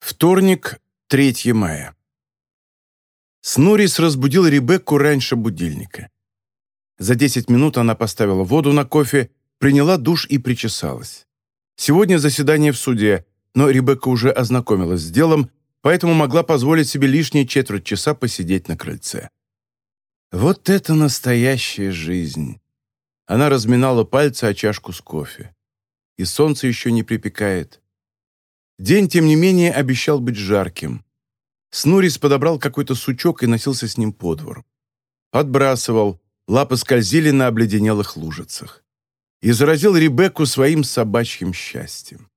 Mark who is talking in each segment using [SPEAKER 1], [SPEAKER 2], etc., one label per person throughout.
[SPEAKER 1] Вторник, 3 мая. Снурис разбудил Ребекку раньше будильника. За 10 минут она поставила воду на кофе, приняла душ и причесалась. Сегодня заседание в суде, но Ребекка уже ознакомилась с делом, поэтому могла позволить себе лишние четверть часа посидеть на крыльце. Вот это настоящая жизнь! Она разминала пальцы о чашку с кофе. И солнце еще не припекает. День, тем не менее, обещал быть жарким. Снурис подобрал какой-то сучок и носился с ним по двору. Подбрасывал, лапы скользили на обледенелых лужицах. И заразил Ребекку своим собачьим счастьем.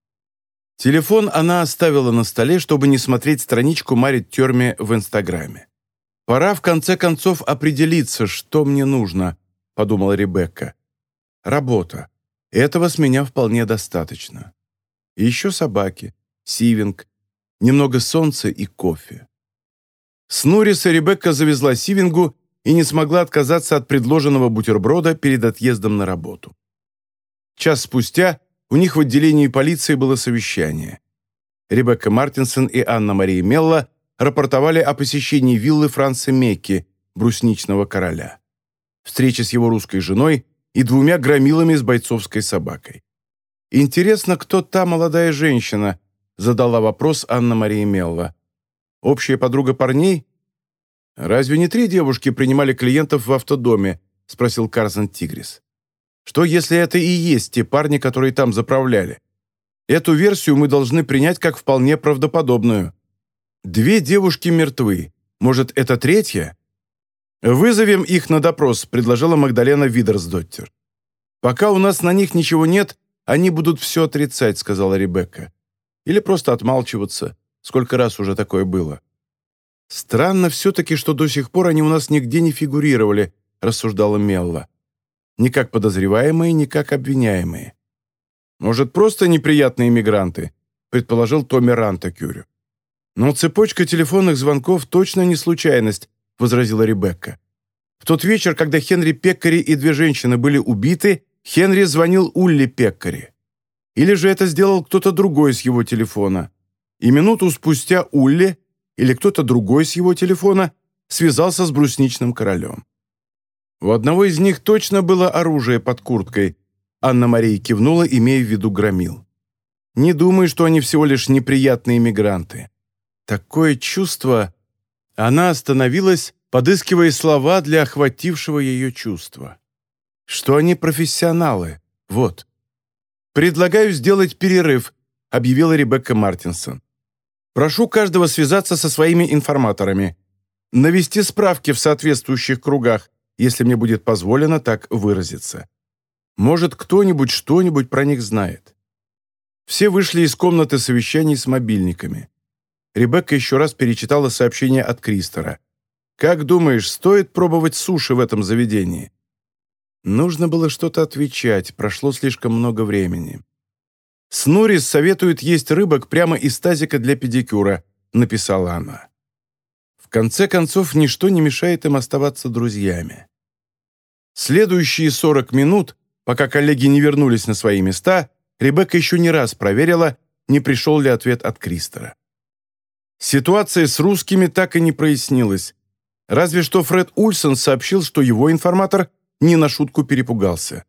[SPEAKER 1] Телефон она оставила на столе, чтобы не смотреть страничку Марит Терме в Инстаграме. «Пора, в конце концов, определиться, что мне нужно», — подумала Ребекка. «Работа. Этого с меня вполне достаточно. И еще собаки сивинг, немного солнца и кофе. С Нуриса Ребекка завезла сивингу и не смогла отказаться от предложенного бутерброда перед отъездом на работу. Час спустя у них в отделении полиции было совещание. Ребекка Мартинсон и Анна-Мария Мелла рапортовали о посещении виллы Франца Мекки, брусничного короля. Встреча с его русской женой и двумя громилами с бойцовской собакой. Интересно, кто та молодая женщина, задала вопрос Анна-Мария Мелла. «Общая подруга парней?» «Разве не три девушки принимали клиентов в автодоме?» — спросил Карсон Тигрис. «Что, если это и есть те парни, которые там заправляли? Эту версию мы должны принять как вполне правдоподобную. Две девушки мертвы. Может, это третья?» «Вызовем их на допрос», — предложила Магдалена Видерсдоттер. «Пока у нас на них ничего нет, они будут все отрицать», — сказала Ребекка. Или просто отмалчиваться. Сколько раз уже такое было. «Странно все-таки, что до сих пор они у нас нигде не фигурировали», рассуждала Мелла. «Ни как подозреваемые, ни как обвиняемые». «Может, просто неприятные мигранты», предположил Томми Рантакюрю. «Но цепочка телефонных звонков точно не случайность», возразила Ребекка. В тот вечер, когда Хенри Пеккари и две женщины были убиты, Хенри звонил Улли Пеккари. Или же это сделал кто-то другой с его телефона. И минуту спустя Улли или кто-то другой с его телефона связался с брусничным королем. У одного из них точно было оружие под курткой. Анна-Мария кивнула, имея в виду громил. Не думаю, что они всего лишь неприятные мигранты. Такое чувство... Она остановилась, подыскивая слова для охватившего ее чувства. Что они профессионалы. Вот. «Предлагаю сделать перерыв», — объявила Ребекка Мартинсон. «Прошу каждого связаться со своими информаторами, навести справки в соответствующих кругах, если мне будет позволено так выразиться. Может, кто-нибудь что-нибудь про них знает». Все вышли из комнаты совещаний с мобильниками. Ребекка еще раз перечитала сообщение от Кристора. «Как думаешь, стоит пробовать суши в этом заведении?» Нужно было что-то отвечать, прошло слишком много времени. «Снурис советует есть рыбок прямо из тазика для педикюра», — написала она. В конце концов, ничто не мешает им оставаться друзьями. Следующие 40 минут, пока коллеги не вернулись на свои места, Ребекка еще не раз проверила, не пришел ли ответ от Кристера. Ситуация с русскими так и не прояснилась. Разве что Фред Ульсон сообщил, что его информатор не на шутку перепугался.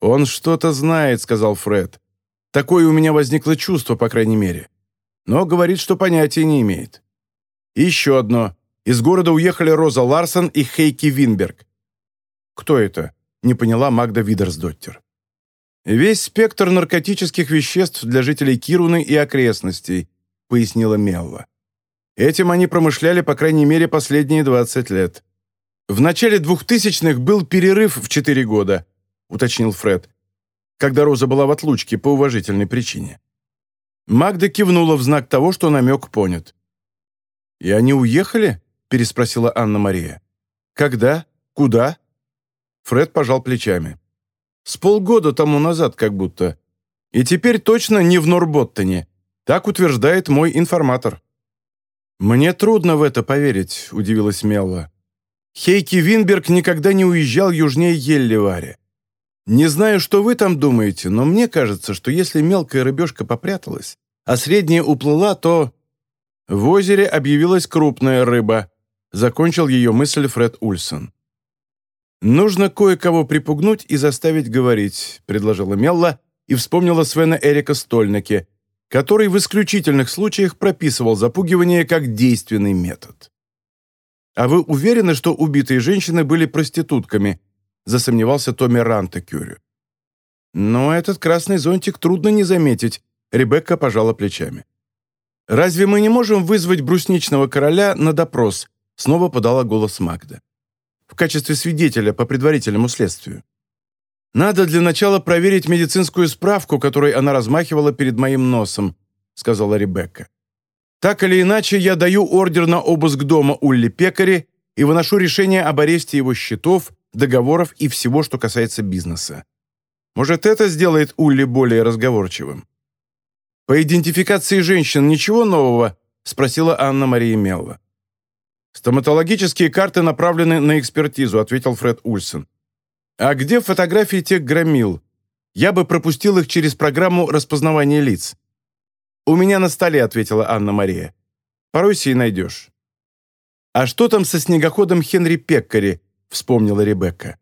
[SPEAKER 1] «Он что-то знает», — сказал Фред. «Такое у меня возникло чувство, по крайней мере. Но говорит, что понятия не имеет». И еще одно. Из города уехали Роза Ларсон и Хейки Винберг. «Кто это?» — не поняла Магда Видерсдоттер. «Весь спектр наркотических веществ для жителей Кируны и окрестностей», — пояснила Мелла. «Этим они промышляли, по крайней мере, последние 20 лет. «В начале двухтысячных был перерыв в четыре года», — уточнил Фред, когда Роза была в отлучке по уважительной причине. Магда кивнула в знак того, что намек понят. «И они уехали?» — переспросила Анна-Мария. «Когда? Куда?» Фред пожал плечами. «С полгода тому назад как будто. И теперь точно не в Норботтоне. Так утверждает мой информатор». «Мне трудно в это поверить», — удивилась Мелла. Хейки Винберг никогда не уезжал южнее Елливари. Не знаю, что вы там думаете, но мне кажется, что если мелкая рыбешка попряталась, а средняя уплыла, то... В озере объявилась крупная рыба. Закончил ее мысль Фред Ульсон. «Нужно кое-кого припугнуть и заставить говорить», — предложила Мелла и вспомнила Свена Эрика Стольнаке, который в исключительных случаях прописывал запугивание как действенный метод. «А вы уверены, что убитые женщины были проститутками?» — засомневался Томми Рантекюрю. «Но этот красный зонтик трудно не заметить», — Ребекка пожала плечами. «Разве мы не можем вызвать брусничного короля на допрос?» — снова подала голос Магда. «В качестве свидетеля по предварительному следствию». «Надо для начала проверить медицинскую справку, которой она размахивала перед моим носом», — сказала Ребекка. «Так или иначе, я даю ордер на обыск дома Улли Пекари и выношу решение об аресте его счетов, договоров и всего, что касается бизнеса. Может, это сделает Улли более разговорчивым?» «По идентификации женщин ничего нового?» — спросила Анна-Мария Мелла. «Стоматологические карты направлены на экспертизу», — ответил Фред Ульсен. «А где фотографии тех громил? Я бы пропустил их через программу распознавания лиц». «У меня на столе», — ответила Анна-Мария. «Поройся и найдешь». «А что там со снегоходом Хенри Пеккари?» — вспомнила Ребекка.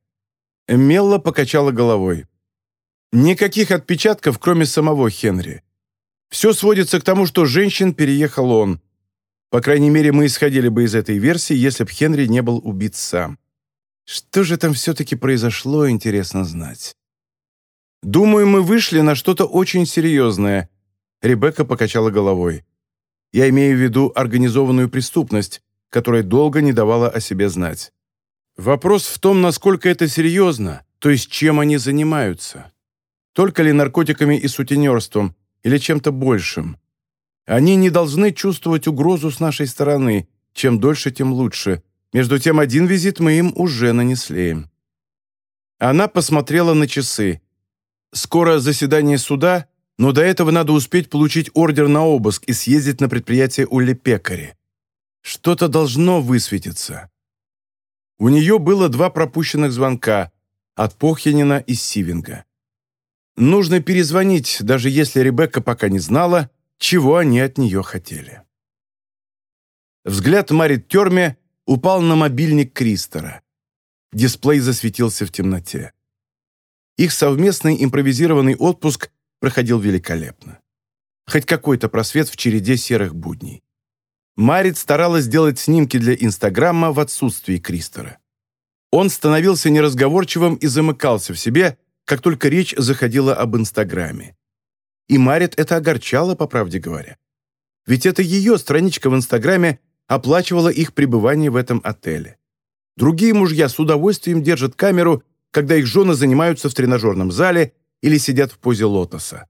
[SPEAKER 1] Мелла покачала головой. «Никаких отпечатков, кроме самого Хенри. Все сводится к тому, что женщин переехал он. По крайней мере, мы исходили бы из этой версии, если б Хенри не был убит сам. Что же там все-таки произошло, интересно знать. «Думаю, мы вышли на что-то очень серьезное», — Ребекка покачала головой. «Я имею в виду организованную преступность, которая долго не давала о себе знать. Вопрос в том, насколько это серьезно, то есть чем они занимаются. Только ли наркотиками и сутенерством, или чем-то большим. Они не должны чувствовать угрозу с нашей стороны. Чем дольше, тем лучше. Между тем, один визит мы им уже нанесли. Она посмотрела на часы. Скоро заседание суда, но до этого надо успеть получить ордер на обыск и съездить на предприятие Улли Пекари. Что-то должно высветиться. У нее было два пропущенных звонка от Похинина и Сивинга. Нужно перезвонить, даже если Ребекка пока не знала, чего они от нее хотели. Взгляд Марит Терме упал на мобильник Кристера. Дисплей засветился в темноте. Их совместный импровизированный отпуск проходил великолепно. Хоть какой-то просвет в череде серых будней. Марит старалась сделать снимки для Инстаграма в отсутствии Кристера. Он становился неразговорчивым и замыкался в себе, как только речь заходила об Инстаграме. И Марит это огорчало, по правде говоря. Ведь это ее страничка в Инстаграме оплачивала их пребывание в этом отеле. Другие мужья с удовольствием держат камеру, когда их жены занимаются в тренажерном зале или сидят в позе лотоса.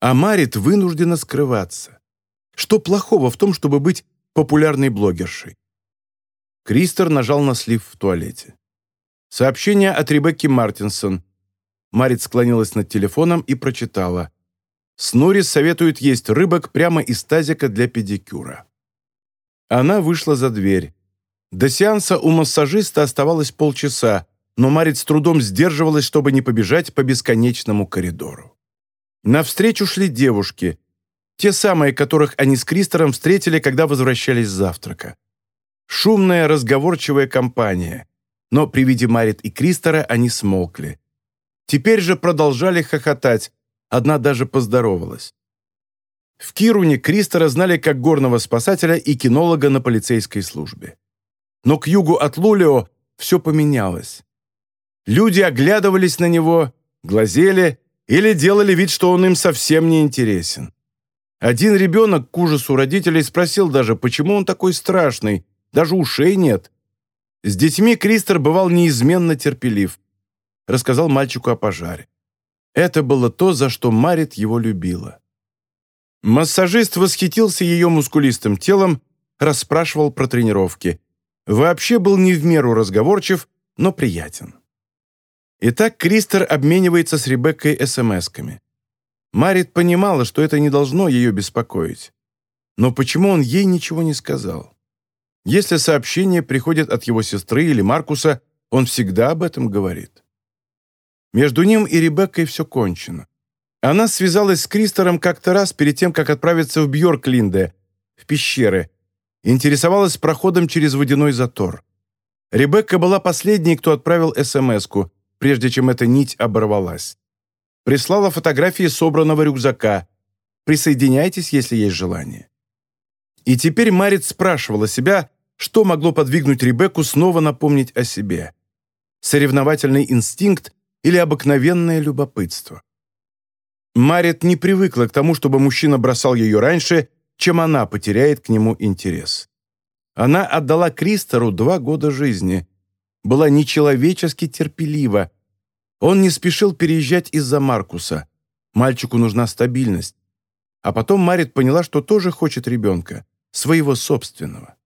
[SPEAKER 1] А Марит вынуждена скрываться. Что плохого в том, чтобы быть популярной блогершей? Кристер нажал на слив в туалете. Сообщение от Ребекки Мартинсон. Марит склонилась над телефоном и прочитала. Снорис советует есть рыбок прямо из тазика для педикюра. Она вышла за дверь. До сеанса у массажиста оставалось полчаса, но Марит с трудом сдерживалась, чтобы не побежать по бесконечному коридору. Навстречу шли девушки, те самые, которых они с Кристером встретили, когда возвращались с завтрака. Шумная, разговорчивая компания. Но при виде Марит и Кристера они смолкли. Теперь же продолжали хохотать, одна даже поздоровалась. В Кируне Кристера знали как горного спасателя и кинолога на полицейской службе. Но к югу от Лулио все поменялось. Люди оглядывались на него, глазели или делали вид, что он им совсем не интересен. Один ребенок к ужасу родителей спросил даже, почему он такой страшный, даже ушей нет. С детьми Кристер бывал неизменно терпелив рассказал мальчику о пожаре. Это было то, за что Марит его любила. Массажист восхитился ее мускулистым телом, расспрашивал про тренировки. Вообще был не в меру разговорчив, но приятен. Итак, Кристер обменивается с Ребеккой СМСками. Марит понимала, что это не должно ее беспокоить. Но почему он ей ничего не сказал? Если сообщение приходит от его сестры или Маркуса, он всегда об этом говорит. Между ним и Ребеккой все кончено. Она связалась с Кристором как-то раз перед тем, как отправиться в Бьорклинде, в пещеры, интересовалась проходом через водяной затор. Ребекка была последней, кто отправил СМС-ку, прежде чем эта нить оборвалась. Прислала фотографии собранного рюкзака. Присоединяйтесь, если есть желание. И теперь Марит спрашивала себя, что могло подвигнуть Ребекку снова напомнить о себе. Соревновательный инстинкт или обыкновенное любопытство. Марит не привыкла к тому, чтобы мужчина бросал ее раньше, чем она потеряет к нему интерес. Она отдала Кристору два года жизни, была нечеловечески терпелива. Он не спешил переезжать из-за Маркуса. Мальчику нужна стабильность. А потом Марит поняла, что тоже хочет ребенка, своего собственного.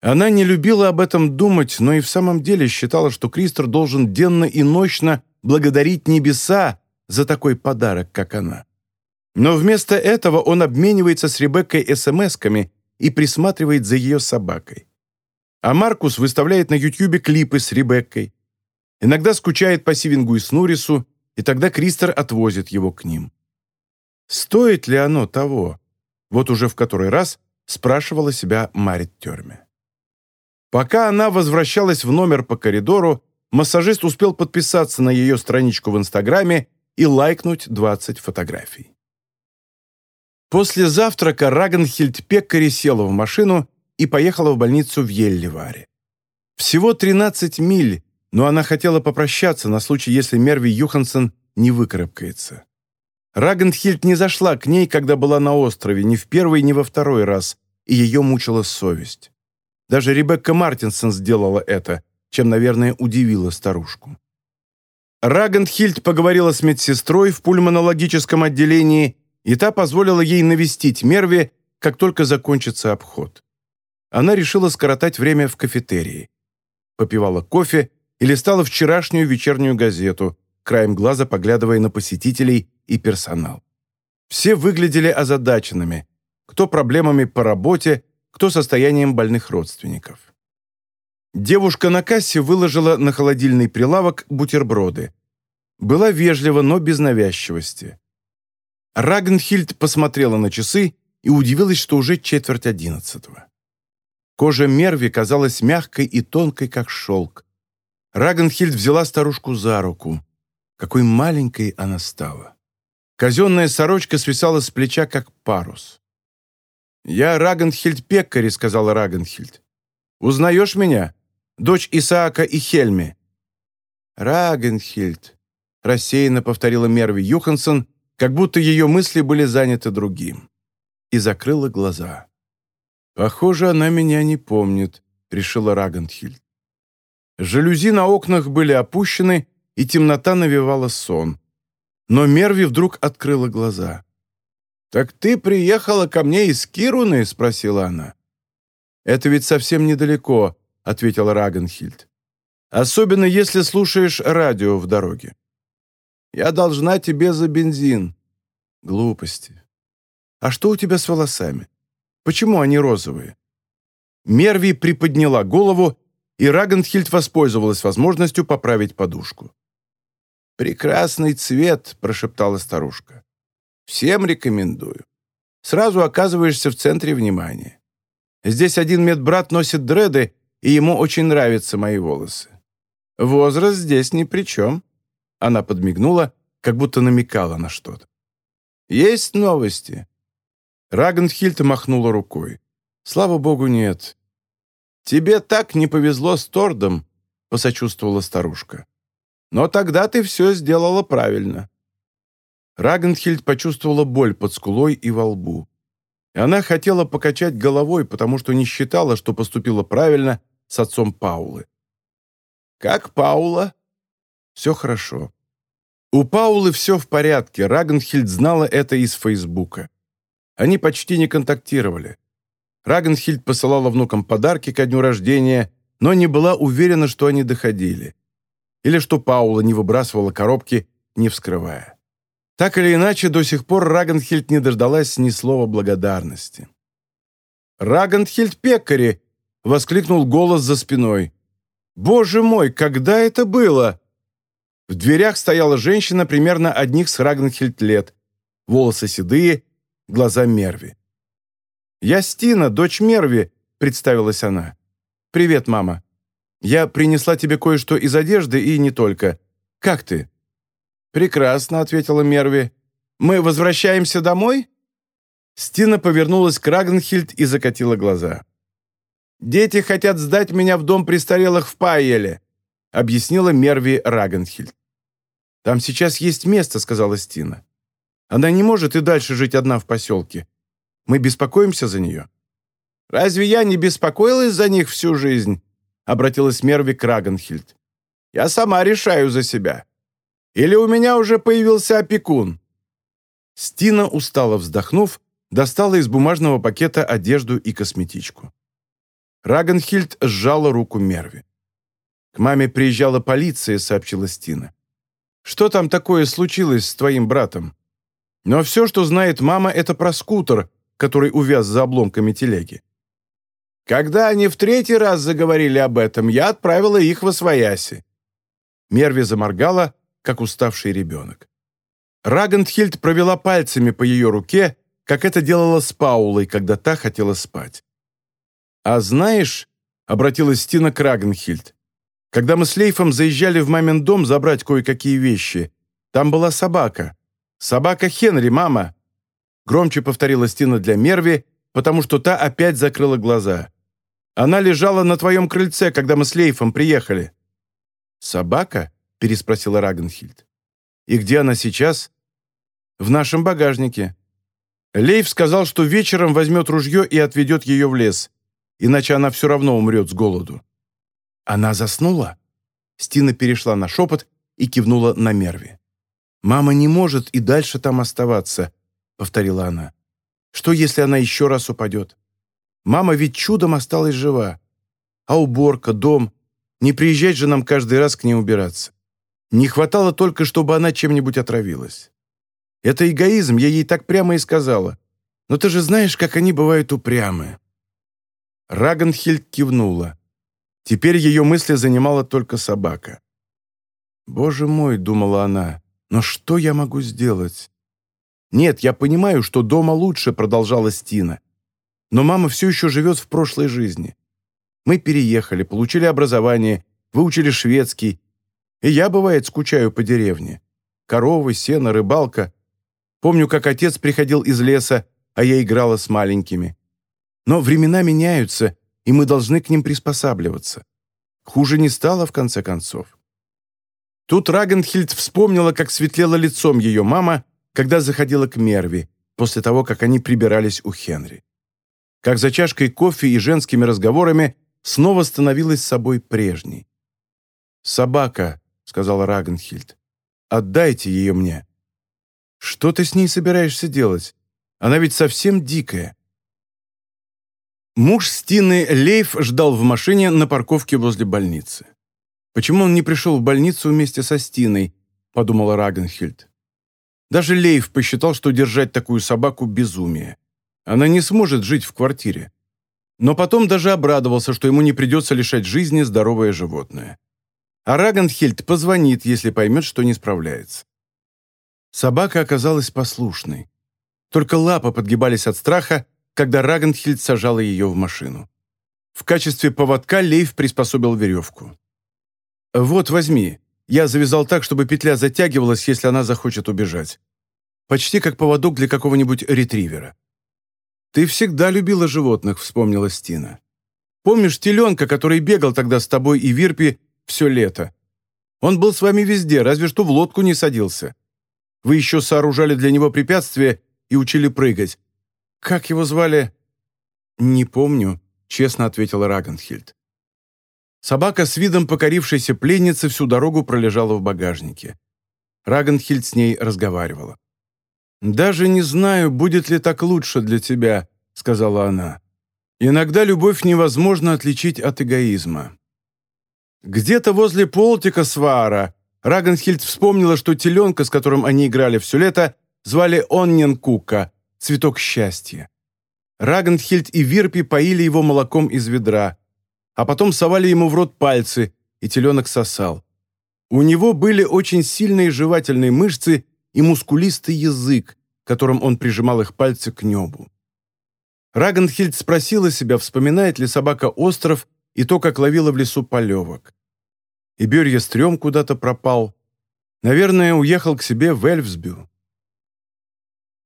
[SPEAKER 1] Она не любила об этом думать, но и в самом деле считала, что Кристор должен денно и ночно благодарить небеса за такой подарок, как она. Но вместо этого он обменивается с Ребеккой СМС-ками и присматривает за ее собакой. А Маркус выставляет на Ютьюбе клипы с Ребеккой. Иногда скучает по Сивингу и Снурису, и тогда Кристер отвозит его к ним. Стоит ли оно того? Вот уже в который раз спрашивала себя Марит Терме. Пока она возвращалась в номер по коридору, массажист успел подписаться на ее страничку в Инстаграме и лайкнуть 20 фотографий. После завтрака Рагенхильд Пеккари села в машину и поехала в больницу в Елливаре. Всего 13 миль, но она хотела попрощаться на случай, если Мерви Юхансон не выкарабкается. Рагенхильд не зашла к ней, когда была на острове, ни в первый, ни во второй раз, и ее мучила совесть. Даже Ребекка Мартинсон сделала это, чем, наверное, удивила старушку. Рагенхильд поговорила с медсестрой в пульмонологическом отделении, и та позволила ей навестить Мерви, как только закончится обход. Она решила скоротать время в кафетерии. Попивала кофе и листала вчерашнюю вечернюю газету, краем глаза поглядывая на посетителей и персонал. Все выглядели озадаченными, кто проблемами по работе, кто состоянием больных родственников. Девушка на кассе выложила на холодильный прилавок бутерброды. Была вежлива, но без навязчивости. Рагнхильд посмотрела на часы и удивилась, что уже четверть одиннадцатого. Кожа Мерви казалась мягкой и тонкой, как шелк. Рагнхильд взяла старушку за руку. Какой маленькой она стала. Казенная сорочка свисала с плеча, как парус. «Я Рагнхильд Пеккари», — сказала Рагнхильд. «Узнаешь меня?» дочь Исаака и Хельми». «Рагенхильд», — рассеянно повторила Мерви Юхансон, как будто ее мысли были заняты другим, и закрыла глаза. «Похоже, она меня не помнит», — решила Рагенхильд. Жалюзи на окнах были опущены, и темнота навевала сон. Но Мерви вдруг открыла глаза. «Так ты приехала ко мне из Кируны?» — спросила она. «Это ведь совсем недалеко», ответил Рагенхильд. «Особенно, если слушаешь радио в дороге. Я должна тебе за бензин». Глупости. «А что у тебя с волосами? Почему они розовые?» Мерви приподняла голову, и Рагенхильд воспользовалась возможностью поправить подушку. «Прекрасный цвет», — прошептала старушка. «Всем рекомендую. Сразу оказываешься в центре внимания. Здесь один медбрат носит дреды, и ему очень нравятся мои волосы. Возраст здесь ни при чем». Она подмигнула, как будто намекала на что-то. «Есть новости?» Рагенхильд махнула рукой. «Слава богу, нет». «Тебе так не повезло с Тордом», — посочувствовала старушка. «Но тогда ты все сделала правильно». Рагенхильд почувствовала боль под скулой и во лбу. Она хотела покачать головой, потому что не считала, что поступила правильно с отцом Паулы. «Как Паула?» «Все хорошо». У Паулы все в порядке, Рагенхильд знала это из Фейсбука. Они почти не контактировали. Рагенхильд посылала внукам подарки ко дню рождения, но не была уверена, что они доходили. Или что Паула не выбрасывала коробки, не вскрывая. Так или иначе, до сих пор Рагенхильд не дождалась ни слова благодарности. «Рагенхильд Пекари!» — воскликнул голос за спиной. «Боже мой, когда это было?» В дверях стояла женщина примерно одних с Рагнхельд лет, волосы седые, глаза Мерви. «Я Стина, дочь Мерви», — представилась она. «Привет, мама. Я принесла тебе кое-что из одежды и не только. Как ты?» «Прекрасно», — ответила Мерви. «Мы возвращаемся домой?» Стина повернулась к Рагнхильд и закатила глаза. «Дети хотят сдать меня в дом престарелых в Пайеле», — объяснила Мерви Рагнхильд. «Там сейчас есть место», — сказала Стина. «Она не может и дальше жить одна в поселке. Мы беспокоимся за нее». «Разве я не беспокоилась за них всю жизнь?» — обратилась Мерви к Рагенхильд. «Я сама решаю за себя. Или у меня уже появился опекун?» Стина, устало вздохнув, достала из бумажного пакета одежду и косметичку. Рагенхильд сжала руку Мерви. «К маме приезжала полиция», — сообщила Стина. Что там такое случилось с твоим братом? Но все, что знает мама, это про скутер, который увяз за обломками телеги. Когда они в третий раз заговорили об этом, я отправила их в Освояси. Мерви заморгала, как уставший ребенок. Рагентхильд провела пальцами по ее руке, как это делала с Паулой, когда та хотела спать. «А знаешь», — обратилась Стина к Рагенхильд, когда мы с Лейфом заезжали в мамин дом забрать кое-какие вещи, там была собака. Собака Хенри, мама!» Громче повторила Стина для Мерви, потому что та опять закрыла глаза. «Она лежала на твоем крыльце, когда мы с Лейфом приехали». «Собака?» – переспросила Рагенхильд. «И где она сейчас?» «В нашем багажнике». Лейф сказал, что вечером возьмет ружье и отведет ее в лес, иначе она все равно умрет с голоду. Она заснула?» Стина перешла на шепот и кивнула на Мерви. «Мама не может и дальше там оставаться», — повторила она. «Что, если она еще раз упадет? Мама ведь чудом осталась жива. А уборка, дом... Не приезжать же нам каждый раз к ней убираться. Не хватало только, чтобы она чем-нибудь отравилась. Это эгоизм, я ей так прямо и сказала. Но ты же знаешь, как они бывают упрямы». Рагенхильд кивнула. Теперь ее мысли занимала только собака. «Боже мой», — думала она, — «но что я могу сделать?» «Нет, я понимаю, что дома лучше», — продолжала Стина. «Но мама все еще живет в прошлой жизни. Мы переехали, получили образование, выучили шведский. И я, бывает, скучаю по деревне. Коровы, сено, рыбалка. Помню, как отец приходил из леса, а я играла с маленькими. Но времена меняются, и мы должны к ним приспосабливаться. Хуже не стало, в конце концов. Тут Рагенхильд вспомнила, как светлело лицом ее мама, когда заходила к Мерви, после того, как они прибирались у Хенри. Как за чашкой кофе и женскими разговорами снова становилась собой прежней. «Собака», — сказала Рагенхильд, — «отдайте ее мне». «Что ты с ней собираешься делать? Она ведь совсем дикая». Муж Стины, Лейф, ждал в машине на парковке возле больницы. «Почему он не пришел в больницу вместе со Стиной?» – подумала Рагенхильд. Даже Лейф посчитал, что держать такую собаку – безумие. Она не сможет жить в квартире. Но потом даже обрадовался, что ему не придется лишать жизни здоровое животное. А Рагенхильд позвонит, если поймет, что не справляется. Собака оказалась послушной. Только лапы подгибались от страха, когда Рагенхильд сажала ее в машину. В качестве поводка Лейф приспособил веревку. «Вот, возьми. Я завязал так, чтобы петля затягивалась, если она захочет убежать. Почти как поводок для какого-нибудь ретривера». «Ты всегда любила животных», — вспомнила Стина. «Помнишь теленка, который бегал тогда с тобой и Вирпи все лето? Он был с вами везде, разве что в лодку не садился. Вы еще сооружали для него препятствия и учили прыгать, «Как его звали?» «Не помню», — честно ответила Рагенхильд. Собака с видом покорившейся пленницы всю дорогу пролежала в багажнике. Рагенхильд с ней разговаривала. «Даже не знаю, будет ли так лучше для тебя», — сказала она. «Иногда любовь невозможно отличить от эгоизма». Где-то возле Полтика Свара Рагенхильд вспомнила, что теленка, с которым они играли все лето, звали Оннен Кука, цветок счастья. Рагенхильд и Вирпи поили его молоком из ведра, а потом совали ему в рот пальцы, и теленок сосал. У него были очень сильные жевательные мышцы и мускулистый язык, которым он прижимал их пальцы к небу. Рагенхильд спросила себя, вспоминает ли собака остров и то, как ловила в лесу полевок. И Берья стрём куда-то пропал. Наверное, уехал к себе в Эльфсбю.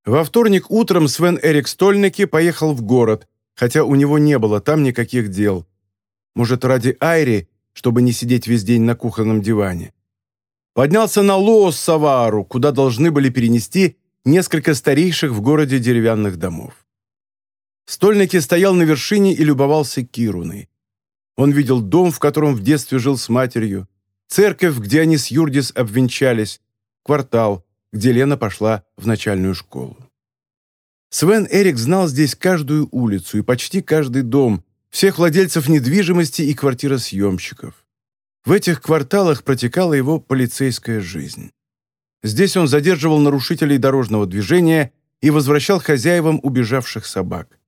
[SPEAKER 1] Во вторник утром Свен Эрик Стольники поехал в город, хотя у него не было там никаких дел. Может, ради Айри, чтобы не сидеть весь день на кухонном диване. Поднялся на Лоос-Савару, куда должны были перенести несколько старейших в городе деревянных домов. Стольники стоял на вершине и любовался Кируной. Он видел дом, в котором в детстве жил с матерью, церковь, где они с Юрдис обвенчались, квартал, где Лена пошла в начальную школу. Свен Эрик знал здесь каждую улицу и почти каждый дом, всех владельцев недвижимости и квартиросъемщиков. В этих кварталах протекала его полицейская жизнь. Здесь он задерживал нарушителей дорожного движения и возвращал хозяевам убежавших собак.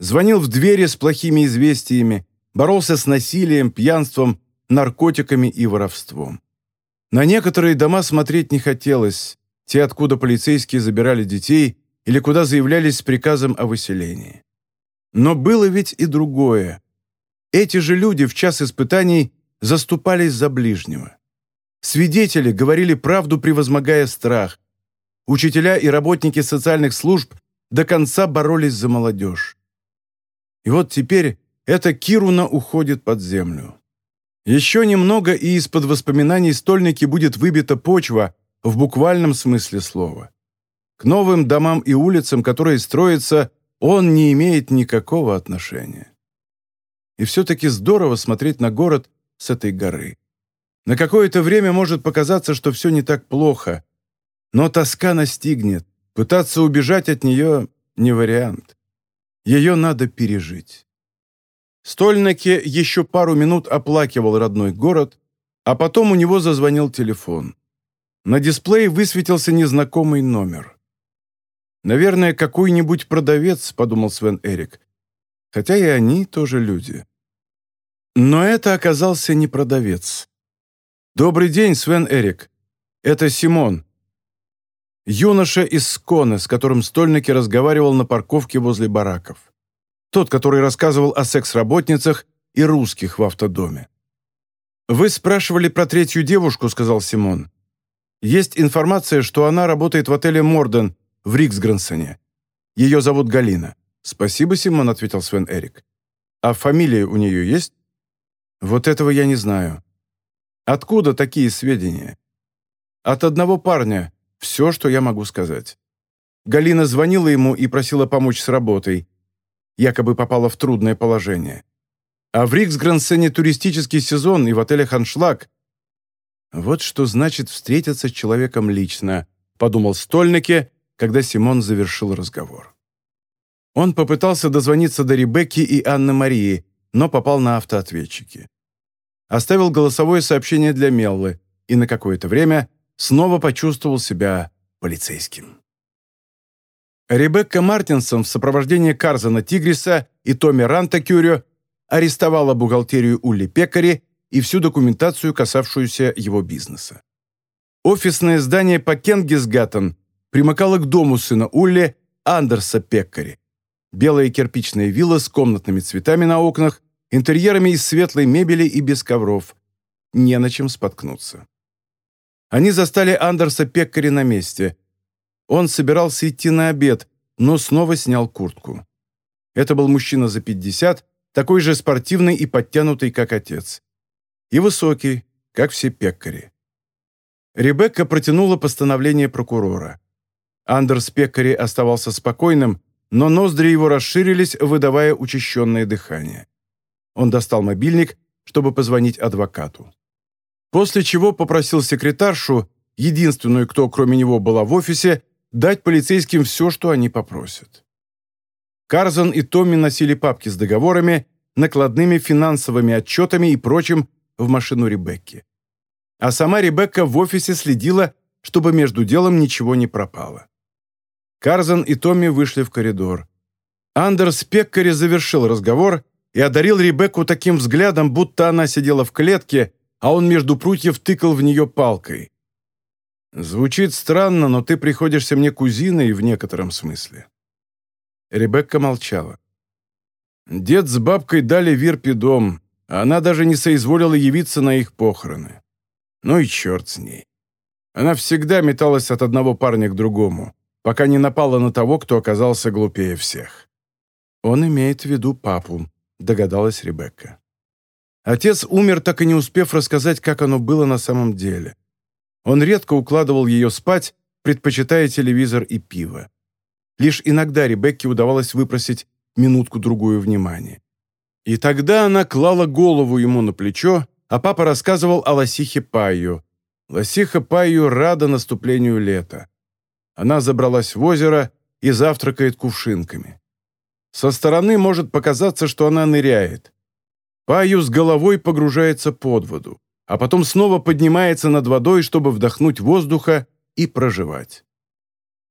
[SPEAKER 1] Звонил в двери с плохими известиями, боролся с насилием, пьянством, наркотиками и воровством. На некоторые дома смотреть не хотелось, те, откуда полицейские забирали детей или куда заявлялись с приказом о выселении. Но было ведь и другое. Эти же люди в час испытаний заступались за ближнего. Свидетели говорили правду, превозмогая страх. Учителя и работники социальных служб до конца боролись за молодежь. И вот теперь эта Кируна уходит под землю. Еще немного, и из-под воспоминаний стольники будет выбита почва в буквальном смысле слова. К новым домам и улицам, которые строятся, он не имеет никакого отношения. И все-таки здорово смотреть на город с этой горы. На какое-то время может показаться, что все не так плохо, но тоска настигнет, пытаться убежать от нее не вариант. Ее надо пережить. Стольнаке еще пару минут оплакивал родной город, а потом у него зазвонил телефон. На дисплее высветился незнакомый номер. «Наверное, какой-нибудь продавец», — подумал Свен Эрик. «Хотя и они тоже люди». Но это оказался не продавец. «Добрый день, Свен Эрик. Это Симон». Юноша из Сконе, с которым Стольники разговаривал на парковке возле бараков. Тот, который рассказывал о секс-работницах и русских в автодоме. «Вы спрашивали про третью девушку», — сказал Симон. «Есть информация, что она работает в отеле «Морден» в Риксгрансене. Ее зовут Галина». «Спасибо, Симон», — ответил Свен Эрик. «А фамилия у нее есть?» «Вот этого я не знаю. Откуда такие сведения? От одного парня. Все, что я могу сказать. Галина звонила ему и просила помочь с работой. Якобы попала в трудное положение. А в Риксгрансене туристический сезон и в отелях «Аншлаг». Вот что значит встретиться с человеком лично, подумал Стольнике, когда Симон завершил разговор. Он попытался дозвониться до Ребекки и Анны Марии, но попал на автоответчики оставил голосовое сообщение для Меллы и на какое-то время снова почувствовал себя полицейским. Ребекка Мартинсон в сопровождении Карзана Тигриса и Томми Рантакюрю арестовала бухгалтерию Улли Пекари и всю документацию, касавшуюся его бизнеса. Офисное здание по Кенгисгаттен примыкало к дому сына Улли Андерса Пеккари. Белая кирпичная вилла с комнатными цветами на окнах интерьерами из светлой мебели и без ковров. Не на чем споткнуться. Они застали Андерса Пеккари на месте. Он собирался идти на обед, но снова снял куртку. Это был мужчина за 50, такой же спортивный и подтянутый, как отец. И высокий, как все Пеккари. Ребекка протянула постановление прокурора. Андерс Пеккари оставался спокойным, но ноздри его расширились, выдавая учащенное дыхание. Он достал мобильник, чтобы позвонить адвокату. После чего попросил секретаршу, единственную, кто кроме него была в офисе, дать полицейским все, что они попросят. Карзан и Томми носили папки с договорами, накладными финансовыми отчетами и прочим в машину Ребекки. А сама Ребекка в офисе следила, чтобы между делом ничего не пропало. Карзан и Томми вышли в коридор. Андерс Пеккари завершил разговор и одарил Ребекку таким взглядом, будто она сидела в клетке, а он между прутьев тыкал в нее палкой. Звучит странно, но ты приходишься мне кузиной в некотором смысле. Ребекка молчала. Дед с бабкой дали Вирпе дом, а она даже не соизволила явиться на их похороны. Ну и черт с ней. Она всегда металась от одного парня к другому, пока не напала на того, кто оказался глупее всех. Он имеет в виду папу, догадалась Ребекка. Отец умер, так и не успев рассказать, как оно было на самом деле. Он редко укладывал ее спать, предпочитая телевизор и пиво. Лишь иногда Ребекке удавалось выпросить минутку-другую внимания. И тогда она клала голову ему на плечо, а папа рассказывал о лосихе Пайю. Лосиха Пайю рада наступлению лета. Она забралась в озеро и завтракает кувшинками. Со стороны может показаться, что она ныряет. Паю с головой погружается под воду а потом снова поднимается над водой, чтобы вдохнуть воздуха и проживать.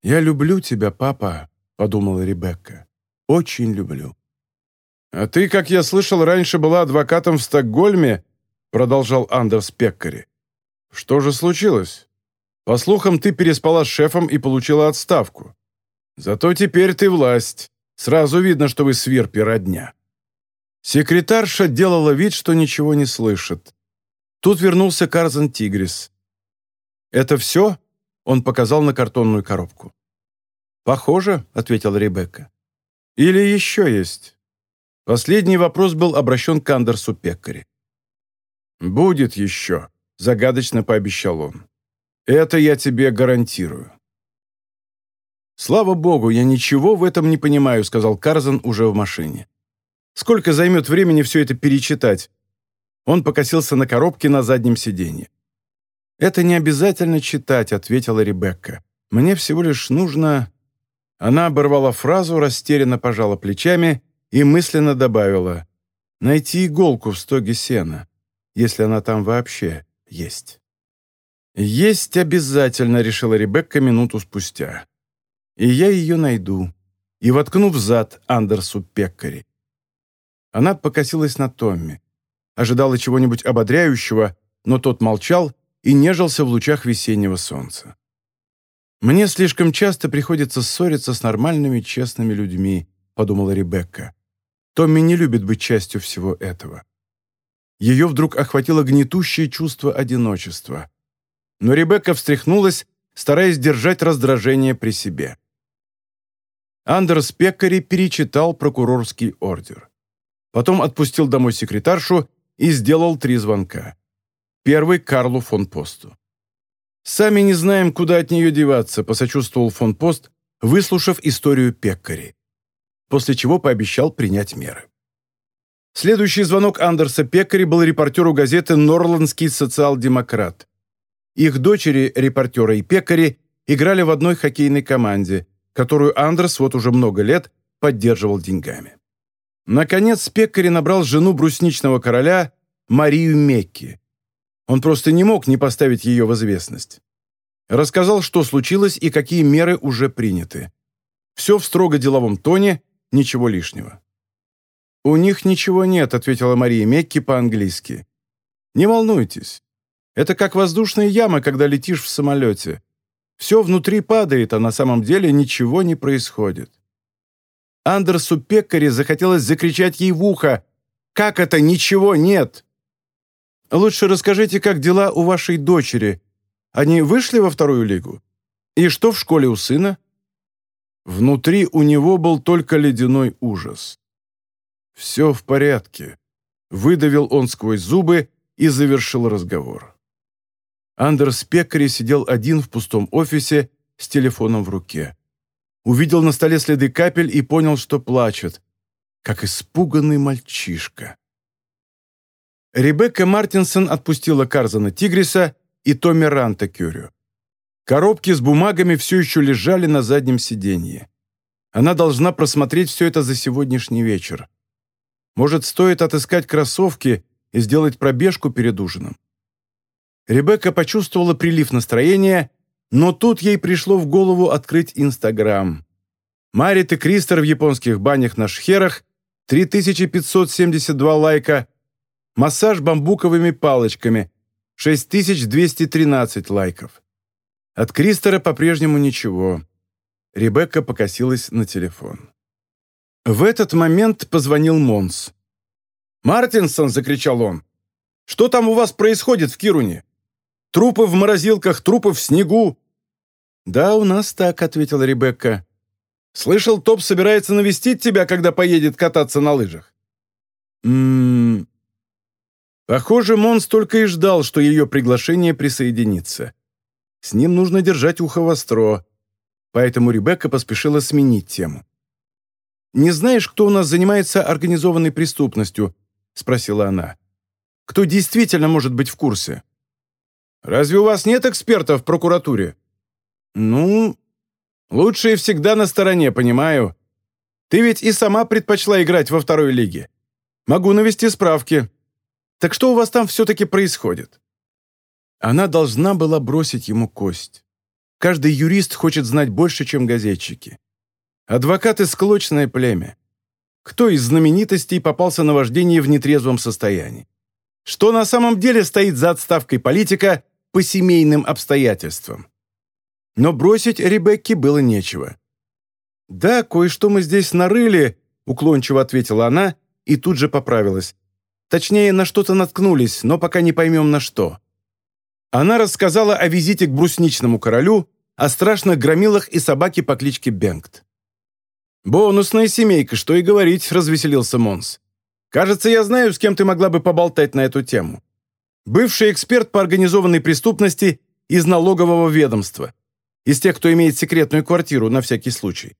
[SPEAKER 1] «Я люблю тебя, папа», — подумала Ребекка. «Очень люблю». «А ты, как я слышал, раньше была адвокатом в Стокгольме?» — продолжал Андерс Пеккари. «Что же случилось? По слухам, ты переспала с шефом и получила отставку. Зато теперь ты власть. Сразу видно, что вы с Вирпи родня». Секретарша делала вид, что ничего не слышит. Тут вернулся Карзан Тигрис. «Это все?» — он показал на картонную коробку. «Похоже», — ответила Ребекка. «Или еще есть?» Последний вопрос был обращен к Андерсу Пеккари. «Будет еще», — загадочно пообещал он. «Это я тебе гарантирую». «Слава богу, я ничего в этом не понимаю», — сказал Карзан уже в машине. «Сколько займет времени все это перечитать? Он покосился на коробке на заднем сиденье. «Это не обязательно читать», — ответила Ребекка. «Мне всего лишь нужно...» Она оборвала фразу, растерянно пожала плечами и мысленно добавила «найти иголку в стоге сена, если она там вообще есть». «Есть обязательно», — решила Ребекка минуту спустя. «И я ее найду». И воткну в зад Андерсу Пеккари. Она покосилась на Томми ожидала чего-нибудь ободряющего, но тот молчал и нежился в лучах весеннего солнца. «Мне слишком часто приходится ссориться с нормальными, честными людьми», подумала Ребекка. «Томми не любит быть частью всего этого». Ее вдруг охватило гнетущее чувство одиночества. Но Ребекка встряхнулась, стараясь держать раздражение при себе. Андерс Пеккари перечитал прокурорский ордер. Потом отпустил домой секретаршу и сделал три звонка. Первый — Карлу фон Посту. «Сами не знаем, куда от нее деваться», — посочувствовал фон Пост, выслушав историю Пеккари. После чего пообещал принять меры. Следующий звонок Андерса Пеккари был репортеру газеты «Норландский социал-демократ». Их дочери, репортеры и Пеккари, играли в одной хоккейной команде, которую Андерс вот уже много лет поддерживал деньгами. Наконец Пеккари набрал жену брусничного короля Марию Мекки. Он просто не мог не поставить ее в известность. Рассказал, что случилось и какие меры уже приняты. Все в строго деловом тоне, ничего лишнего. «У них ничего нет», — ответила Мария Мекки по-английски. «Не волнуйтесь. Это как воздушная яма, когда летишь в самолете. Все внутри падает, а на самом деле ничего не происходит. Андерсу Пеккари захотелось закричать ей в ухо. «Как это? Ничего нет!» «Лучше расскажите, как дела у вашей дочери. Они вышли во вторую лигу? И что в школе у сына?» Внутри у него был только ледяной ужас. «Все в порядке», — выдавил он сквозь зубы и завершил разговор. Андерс Пеккари сидел один в пустом офисе с телефоном в руке увидел на столе следы капель и понял, что плачет, как испуганный мальчишка. Ребекка Мартинсон отпустила Карзана Тигриса и Томми Ранта Кюрю. Коробки с бумагами все еще лежали на заднем сиденье. Она должна просмотреть все это за сегодняшний вечер. Может, стоит отыскать кроссовки и сделать пробежку перед ужином. Ребекка почувствовала прилив настроения но тут ей пришло в голову открыть Инстаграм. Марит и Кристер в японских банях на шхерах, 3572 лайка, массаж бамбуковыми палочками, 6213 лайков. От Кристера по-прежнему ничего. Ребекка покосилась на телефон. В этот момент позвонил Монс. «Мартинсон!» — закричал он. «Что там у вас происходит в Кируне? Трупы в морозилках, трупы в снегу!» «Да, у нас так», — ответила Ребекка. «Слышал, Топ собирается навестить тебя, когда поедет кататься на лыжах». «Ммм...» Похоже, Монс только и ждал, что ее приглашение присоединиться. С ним нужно держать ухо востро, поэтому Ребекка поспешила сменить тему. «Не знаешь, кто у нас занимается организованной преступностью?» — спросила она. «Кто действительно может быть в курсе?» «Разве у вас нет экспертов в прокуратуре?» «Ну, лучшие всегда на стороне, понимаю. Ты ведь и сама предпочла играть во второй лиге. Могу навести справки. Так что у вас там все-таки происходит?» Она должна была бросить ему кость. Каждый юрист хочет знать больше, чем газетчики. Адвокаты – склочное племя. Кто из знаменитостей попался на вождение в нетрезвом состоянии? Что на самом деле стоит за отставкой политика по семейным обстоятельствам? Но бросить Ребекке было нечего. «Да, кое-что мы здесь нарыли», – уклончиво ответила она и тут же поправилась. Точнее, на что-то наткнулись, но пока не поймем на что. Она рассказала о визите к брусничному королю, о страшных громилах и собаке по кличке Бенгт. «Бонусная семейка, что и говорить», — развеселился Монс. «Кажется, я знаю, с кем ты могла бы поболтать на эту тему. Бывший эксперт по организованной преступности из налогового ведомства. Из тех, кто имеет секретную квартиру на всякий случай.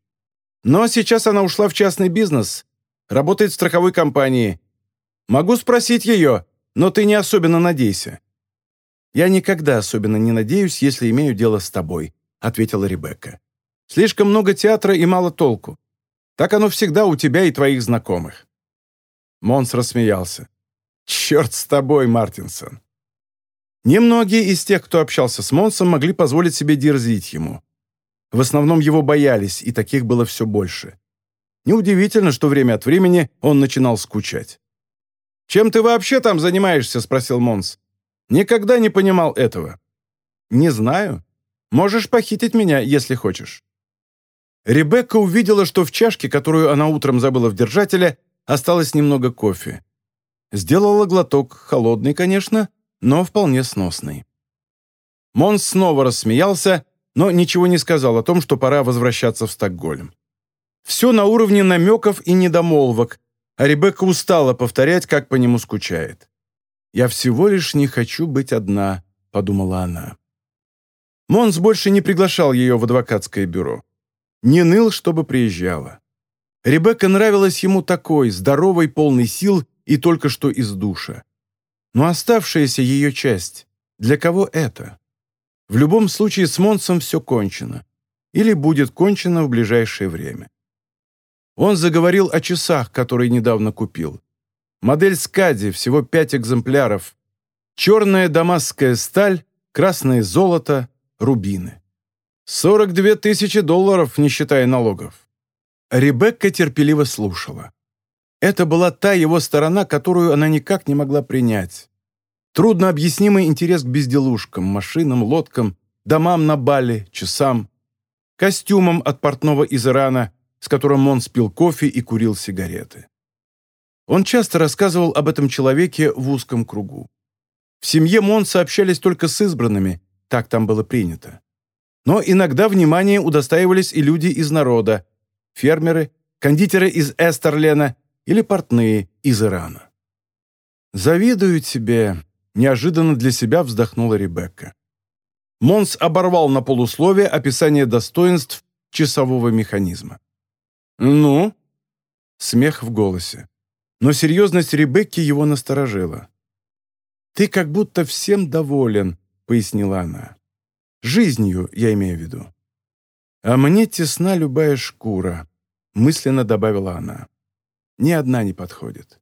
[SPEAKER 1] Но сейчас она ушла в частный бизнес, работает в страховой компании, Могу спросить ее, но ты не особенно надейся». «Я никогда особенно не надеюсь, если имею дело с тобой», — ответила Ребекка. «Слишком много театра и мало толку. Так оно всегда у тебя и твоих знакомых». Монс рассмеялся. «Черт с тобой, Мартинсон!» Немногие из тех, кто общался с Монсом, могли позволить себе дерзить ему. В основном его боялись, и таких было все больше. Неудивительно, что время от времени он начинал скучать. «Чем ты вообще там занимаешься?» – спросил Монс. «Никогда не понимал этого». «Не знаю. Можешь похитить меня, если хочешь». Ребекка увидела, что в чашке, которую она утром забыла в держателе, осталось немного кофе. Сделала глоток, холодный, конечно, но вполне сносный. Монс снова рассмеялся, но ничего не сказал о том, что пора возвращаться в Стокгольм. Все на уровне намеков и недомолвок, а Ребекка устала повторять, как по нему скучает. «Я всего лишь не хочу быть одна», — подумала она. Монс больше не приглашал ее в адвокатское бюро. Не ныл, чтобы приезжала. Ребекка нравилась ему такой, здоровой, полной сил и только что из душа. Но оставшаяся ее часть, для кого это? В любом случае с Монсом все кончено. Или будет кончено в ближайшее время. Он заговорил о часах, которые недавно купил. Модель Скади, всего пять экземпляров. Черная дамасская сталь, красное золото, рубины. 42 тысячи долларов, не считая налогов. Ребекка терпеливо слушала. Это была та его сторона, которую она никак не могла принять. Трудно объяснимый интерес к безделушкам, машинам, лодкам, домам на Бали, часам, костюмам от портного из Ирана, с которым он спил кофе и курил сигареты. Он часто рассказывал об этом человеке в узком кругу. В семье Монса общались только с избранными, так там было принято. Но иногда внимания удостаивались и люди из народа, фермеры, кондитеры из Эстерлена или портные из Ирана. «Завидую тебе», — неожиданно для себя вздохнула Ребекка. Монс оборвал на полусловие описание достоинств часового механизма. «Ну?» Смех в голосе. Но серьезность Ребекки его насторожила. «Ты как будто всем доволен», — пояснила она. «Жизнью, я имею в виду». «А мне тесна любая шкура», — мысленно добавила она. «Ни одна не подходит.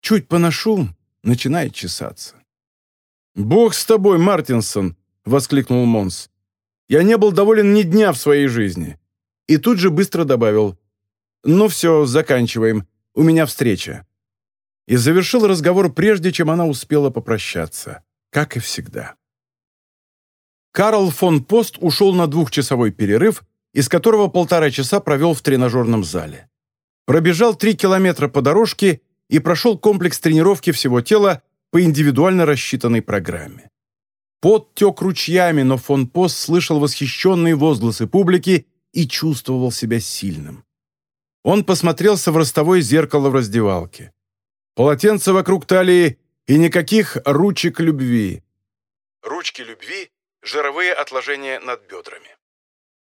[SPEAKER 1] Чуть поношу, начинает чесаться». «Бог с тобой, Мартинсон!» — воскликнул Монс. «Я не был доволен ни дня в своей жизни». И тут же быстро добавил «Ну все, заканчиваем. У меня встреча». И завершил разговор прежде, чем она успела попрощаться. как и всегда. Карл фон Пост ушел на двухчасовой перерыв, из которого полтора часа провел в тренажерном зале. Пробежал три километра по дорожке и прошел комплекс тренировки всего тела по индивидуально рассчитанной программе. Пот тек ручьями, но фон Пост слышал восхищенные возгласы публики и чувствовал себя сильным. Он посмотрелся в ростовое зеркало в раздевалке. Полотенце вокруг талии и никаких ручек любви. Ручки любви – жировые отложения над бедрами.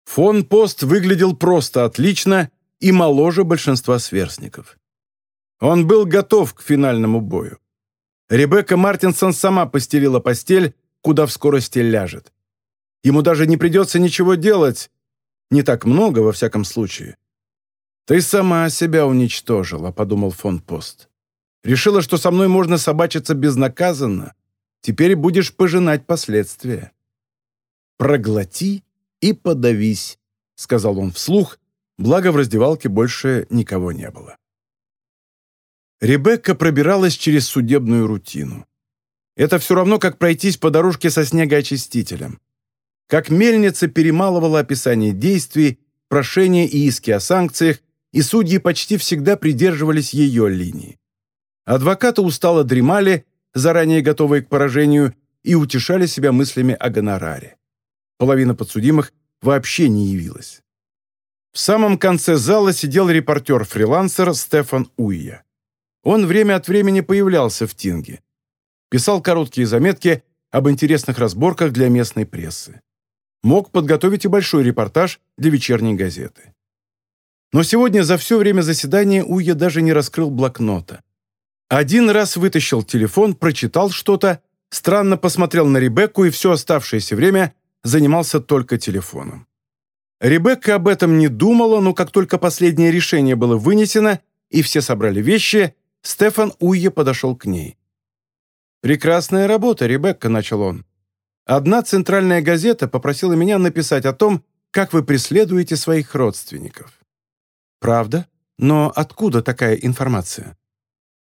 [SPEAKER 1] Фон Пост выглядел просто отлично и моложе большинства сверстников. Он был готов к финальному бою. Ребекка Мартинсон сама постелила постель, куда в скорости ляжет. Ему даже не придется ничего делать. Не так много, во всяком случае. «Ты сама себя уничтожила», — подумал фон Пост. «Решила, что со мной можно собачиться безнаказанно. Теперь будешь пожинать последствия». «Проглоти и подавись», — сказал он вслух, благо в раздевалке больше никого не было. Ребекка пробиралась через судебную рутину. Это все равно, как пройтись по дорожке со снегоочистителем. Как мельница перемалывала описание действий, прошения и иски о санкциях, и судьи почти всегда придерживались ее линии. Адвокаты устало дремали, заранее готовые к поражению, и утешали себя мыслями о гонораре. Половина подсудимых вообще не явилась. В самом конце зала сидел репортер-фрилансер Стефан Уйя. Он время от времени появлялся в Тинге. Писал короткие заметки об интересных разборках для местной прессы. Мог подготовить и большой репортаж для вечерней газеты. Но сегодня за все время заседания Уя даже не раскрыл блокнота. Один раз вытащил телефон, прочитал что-то, странно посмотрел на Ребекку и все оставшееся время занимался только телефоном. Ребекка об этом не думала, но как только последнее решение было вынесено и все собрали вещи, Стефан Уйе подошел к ней. «Прекрасная работа, Ребекка», — начал он. «Одна центральная газета попросила меня написать о том, как вы преследуете своих родственников». «Правда? Но откуда такая информация?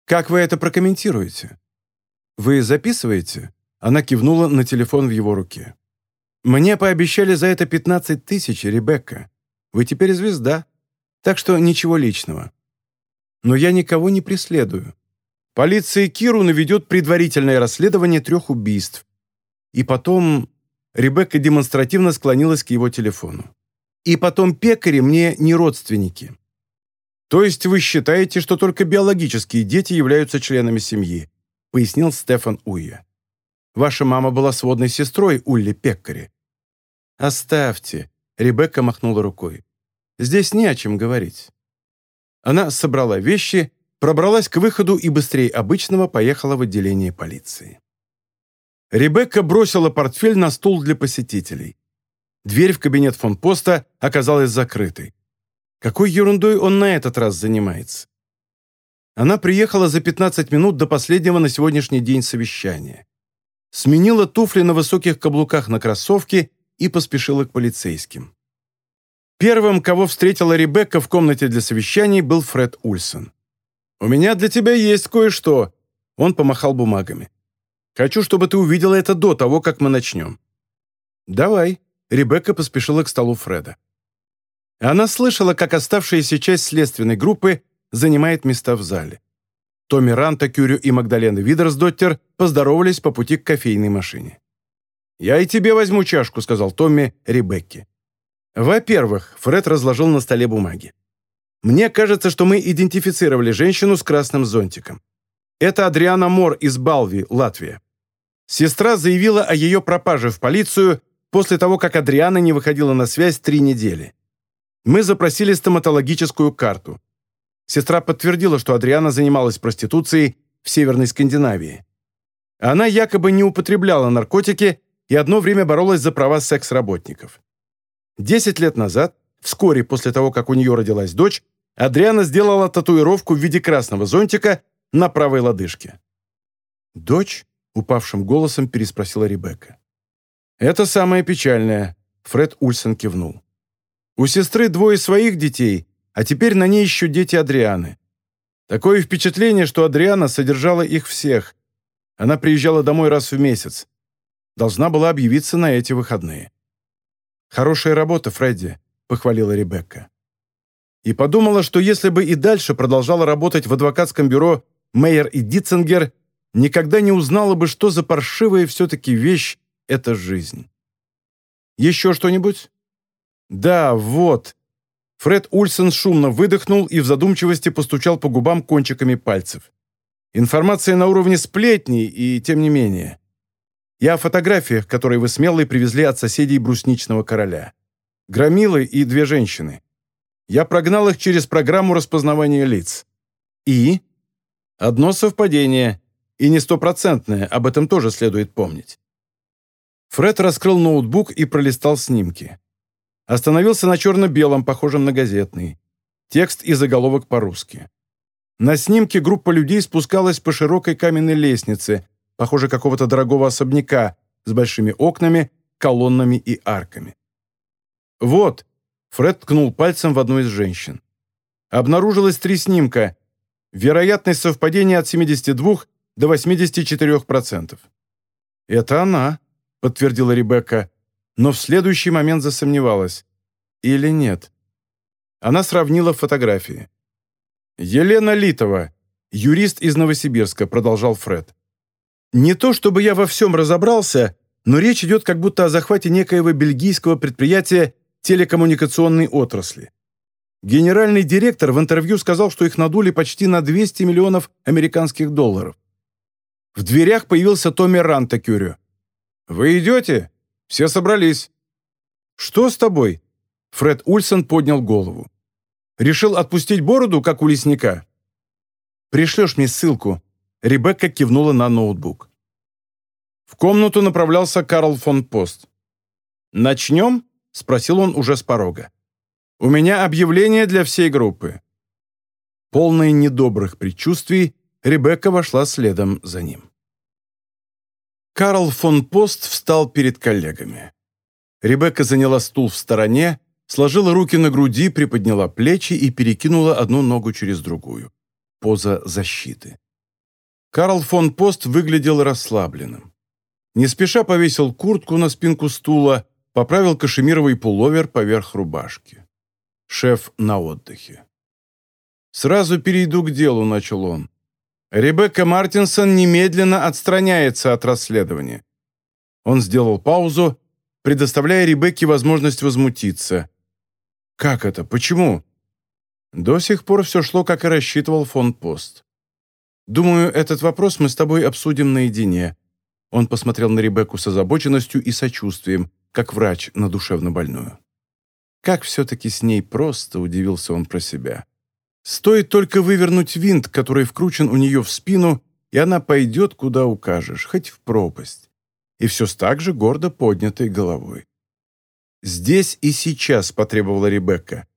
[SPEAKER 1] Как вы это прокомментируете?» «Вы записываете?» Она кивнула на телефон в его руке. «Мне пообещали за это 15 тысяч, Ребекка. Вы теперь звезда, так что ничего личного но я никого не преследую. Полиция Киру наведет предварительное расследование трех убийств. И потом... Ребекка демонстративно склонилась к его телефону. И потом пекари мне не родственники. То есть вы считаете, что только биологические дети являются членами семьи, пояснил Стефан Уя. Ваша мама была сводной сестрой Улли Пеккари. Оставьте, Ребекка махнула рукой. Здесь не о чем говорить. Она собрала вещи, пробралась к выходу и быстрее обычного поехала в отделение полиции. Ребекка бросила портфель на стул для посетителей. Дверь в кабинет фон Поста оказалась закрытой. Какой ерундой он на этот раз занимается? Она приехала за 15 минут до последнего на сегодняшний день совещания. Сменила туфли на высоких каблуках на кроссовки и поспешила к полицейским. Первым, кого встретила Ребекка в комнате для совещаний, был Фред Ульсон. «У меня для тебя есть кое-что», — он помахал бумагами. «Хочу, чтобы ты увидела это до того, как мы начнем». «Давай», — Ребекка поспешила к столу Фреда. Она слышала, как оставшаяся часть следственной группы занимает места в зале. Томми Ранта, Кюрю и Магдалена Видерсдоттер поздоровались по пути к кофейной машине. «Я и тебе возьму чашку», — сказал Томми Ребекке. Во-первых, Фред разложил на столе бумаги. Мне кажется, что мы идентифицировали женщину с красным зонтиком. Это Адриана Мор из Балви, Латвия. Сестра заявила о ее пропаже в полицию после того, как Адриана не выходила на связь три недели. Мы запросили стоматологическую карту. Сестра подтвердила, что Адриана занималась проституцией в Северной Скандинавии. Она якобы не употребляла наркотики и одно время боролась за права секс-работников. Десять лет назад, вскоре после того, как у нее родилась дочь, Адриана сделала татуировку в виде красного зонтика на правой лодыжке. «Дочь?» — упавшим голосом переспросила Ребекка. «Это самое печальное», — Фред Ульсон кивнул. «У сестры двое своих детей, а теперь на ней еще дети Адрианы. Такое впечатление, что Адриана содержала их всех. Она приезжала домой раз в месяц. Должна была объявиться на эти выходные. «Хорошая работа, Фредди», — похвалила Ребекка. И подумала, что если бы и дальше продолжала работать в адвокатском бюро Мейер и Дитцингер, никогда не узнала бы, что за паршивая все-таки вещь эта жизнь. «Еще что-нибудь?» «Да, вот». Фред Ульсен шумно выдохнул и в задумчивости постучал по губам кончиками пальцев. «Информация на уровне сплетней, и тем не менее. Я о фотографиях, которые вы смелые привезли от соседей брусничного короля. Громилы и две женщины. Я прогнал их через программу распознавания лиц. И? Одно совпадение. И не стопроцентное, об этом тоже следует помнить. Фред раскрыл ноутбук и пролистал снимки. Остановился на черно-белом, похожем на газетный. Текст и заголовок по-русски. На снимке группа людей спускалась по широкой каменной лестнице, похоже, какого-то дорогого особняка, с большими окнами, колоннами и арками. «Вот», — Фред ткнул пальцем в одну из женщин. Обнаружилось три снимка. Вероятность совпадения от 72 до 84%. «Это она», — подтвердила Ребекка, но в следующий момент засомневалась. Или нет? Она сравнила фотографии. «Елена Литова, юрист из Новосибирска», — продолжал Фред. «Не то чтобы я во всем разобрался, но речь идет как будто о захвате некоего бельгийского предприятия телекоммуникационной отрасли. Генеральный директор в интервью сказал, что их надули почти на 200 миллионов американских долларов. В дверях появился Томми Рантакюрю. «Вы идете?» Все собрались». «Что с тобой?» Фред Ульсон поднял голову. «Решил отпустить бороду, как у лесника?» «Пришлешь мне ссылку?» Ребекка кивнула на ноутбук. В комнату направлялся Карл фон Пост. «Начнем?» – спросил он уже с порога. «У меня объявление для всей группы». Полная недобрых предчувствий, Ребекка вошла следом за ним. Карл фон Пост встал перед коллегами. Ребекка заняла стул в стороне, сложила руки на груди, приподняла плечи и перекинула одну ногу через другую. Поза защиты. Карл фон Пост выглядел расслабленным. Не спеша повесил куртку на спинку стула, поправил кашемировый пуловер поверх рубашки. Шеф на отдыхе. «Сразу перейду к делу», — начал он. Ребекка Мартинсон немедленно отстраняется от расследования. Он сделал паузу, предоставляя Ребекке возможность возмутиться. «Как это? Почему?» До сих пор все шло, как и рассчитывал фон Пост. «Думаю, этот вопрос мы с тобой обсудим наедине». Он посмотрел на Ребекку с озабоченностью и сочувствием, как врач на душевно больную. «Как все-таки с ней просто», — удивился он про себя. Стоит только вывернуть винт, который вкручен у нее в спину, и она пойдет, куда укажешь, хоть в пропасть. И все с так же гордо поднятой головой. «Здесь и сейчас», — потребовала Ребекка.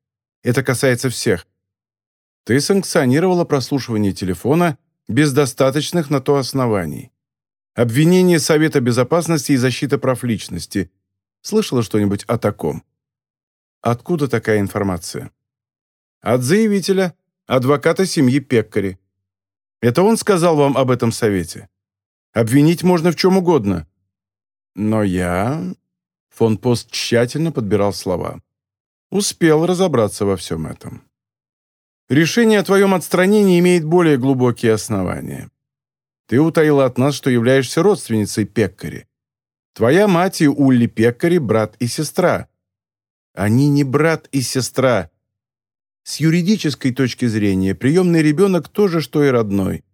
[SPEAKER 1] «Это касается всех. Ты санкционировала прослушивание телефона без достаточных на то оснований. Обвинение Совета Безопасности и защита прав личности. Слышала что-нибудь о таком? Откуда такая информация? От заявителя, адвоката семьи Пеккари. Это он сказал вам об этом совете? Обвинить можно в чем угодно. Но я...» Фон Пост тщательно подбирал слова. «Успел разобраться во всем этом. Решение о твоем отстранении имеет более глубокие основания. Ты утаила от нас, что являешься родственницей Пеккари. Твоя мать и Улли Пеккари – брат и сестра. Они не брат и сестра, с юридической точки зрения приемный ребенок тоже, что и родной.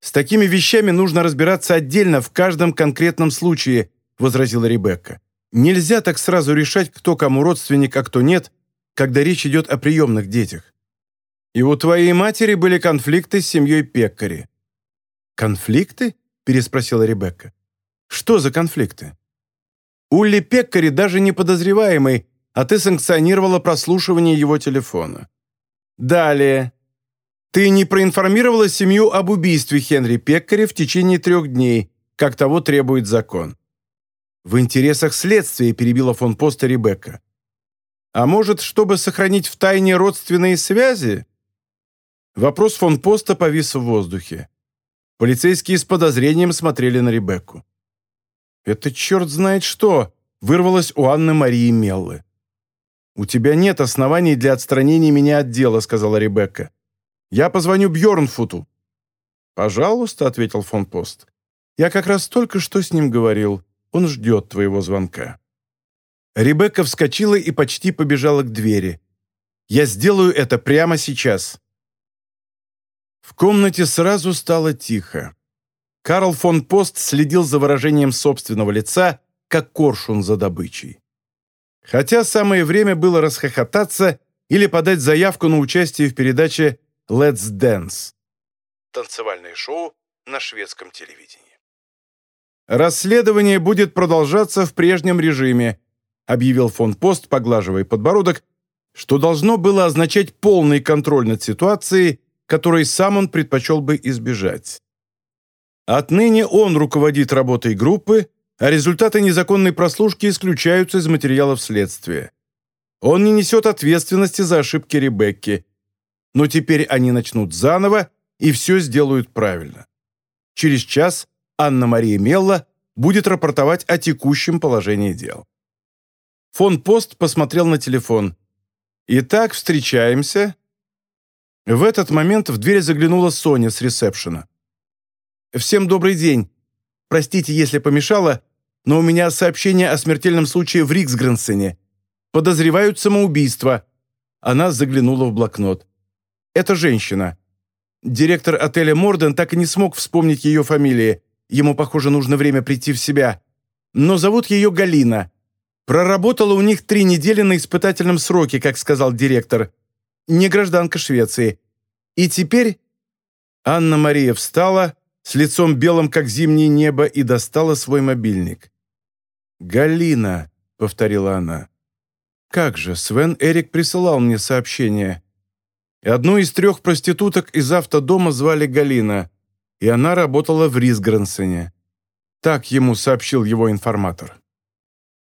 [SPEAKER 1] «С такими вещами нужно разбираться отдельно в каждом конкретном случае», возразила Ребекка. «Нельзя так сразу решать, кто кому родственник, а кто нет, когда речь идет о приемных детях. И у твоей матери были конфликты с семьей Пеккари». «Конфликты?» – переспросила Ребекка. «Что за конфликты?» Улли Пеккари даже не подозреваемый, а ты санкционировала прослушивание его телефона. Далее. Ты не проинформировала семью об убийстве Хенри Пеккаре в течение трех дней, как того требует закон. В интересах следствия перебила фон Поста Ребекка. А может, чтобы сохранить в тайне родственные связи? Вопрос фон Поста повис в воздухе. Полицейские с подозрением смотрели на Ребекку. «Это черт знает что!» — вырвалось у Анны Марии Меллы. «У тебя нет оснований для отстранения меня от дела», — сказала Ребекка. «Я позвоню Бьорнфуту». «Пожалуйста», — ответил фон Пост. «Я как раз только что с ним говорил. Он ждет твоего звонка». Ребекка вскочила и почти побежала к двери. «Я сделаю это прямо сейчас». В комнате сразу стало тихо. Карл фон Пост следил за выражением собственного лица, как коршун за добычей. Хотя самое время было расхохотаться или подать заявку на участие в передаче «Let's Dance» – танцевальное шоу на шведском телевидении. «Расследование будет продолжаться в прежнем режиме», объявил фон Пост, поглаживая подбородок, что должно было означать полный контроль над ситуацией, которой сам он предпочел бы избежать. Отныне он руководит работой группы, а результаты незаконной прослушки исключаются из материалов следствия. Он не несет ответственности за ошибки Ребекки, но теперь они начнут заново и все сделают правильно. Через час Анна-Мария Мелла будет рапортовать о текущем положении дел. Фон Пост посмотрел на телефон. «Итак, встречаемся». В этот момент в дверь заглянула Соня с ресепшена. «Всем добрый день. Простите, если помешала, но у меня сообщение о смертельном случае в Риксгренсене. Подозревают самоубийство». Она заглянула в блокнот. «Это женщина. Директор отеля Морден так и не смог вспомнить ее фамилии. Ему, похоже, нужно время прийти в себя. Но зовут ее Галина. Проработала у них три недели на испытательном сроке, как сказал директор. Не гражданка Швеции. И теперь...» Анна-Мария встала, с лицом белым, как зимнее небо, и достала свой мобильник. «Галина», — повторила она. «Как же, Свен Эрик присылал мне сообщение. Одну из трех проституток из автодома звали Галина, и она работала в Рисгренсене. Так ему сообщил его информатор».